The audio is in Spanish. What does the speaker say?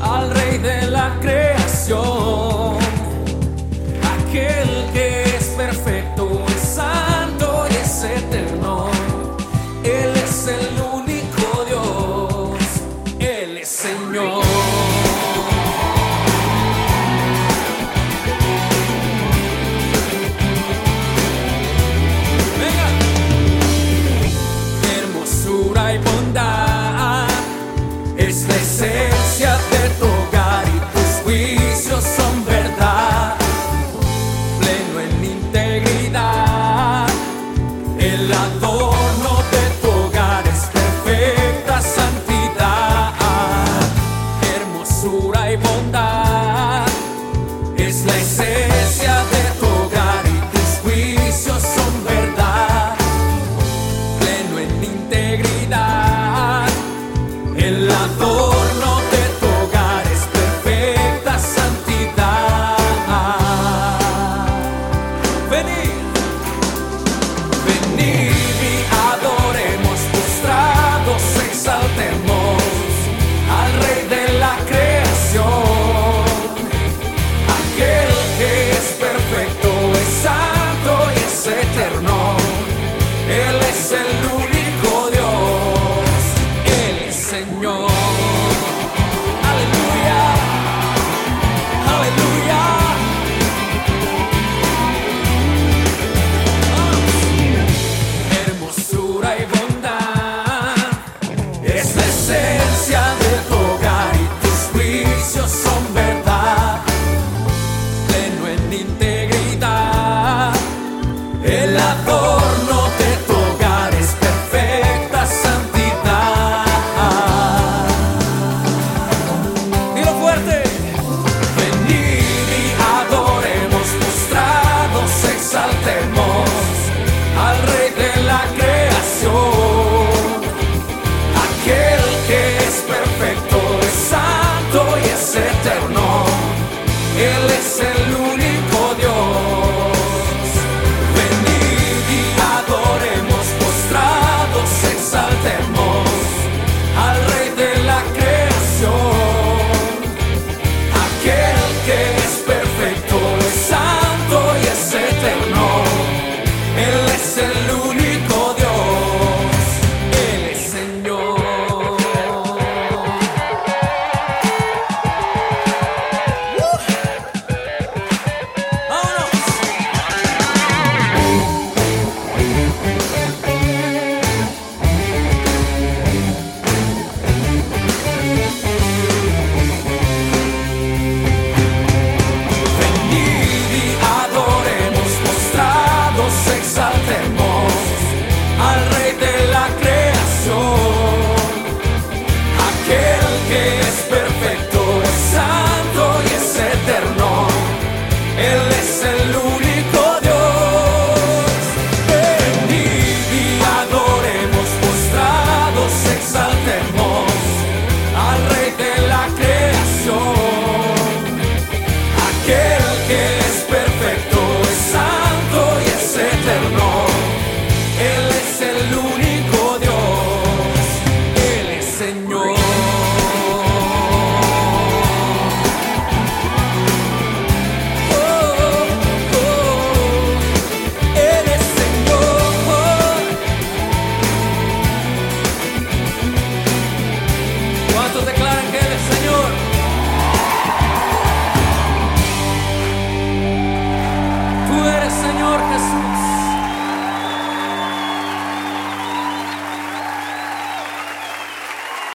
al Rey de la creación, aquel que es perfecto, es santo y es eterno. Él es el único Dios, Él es Señor. Venga. Hermosura y bondad. they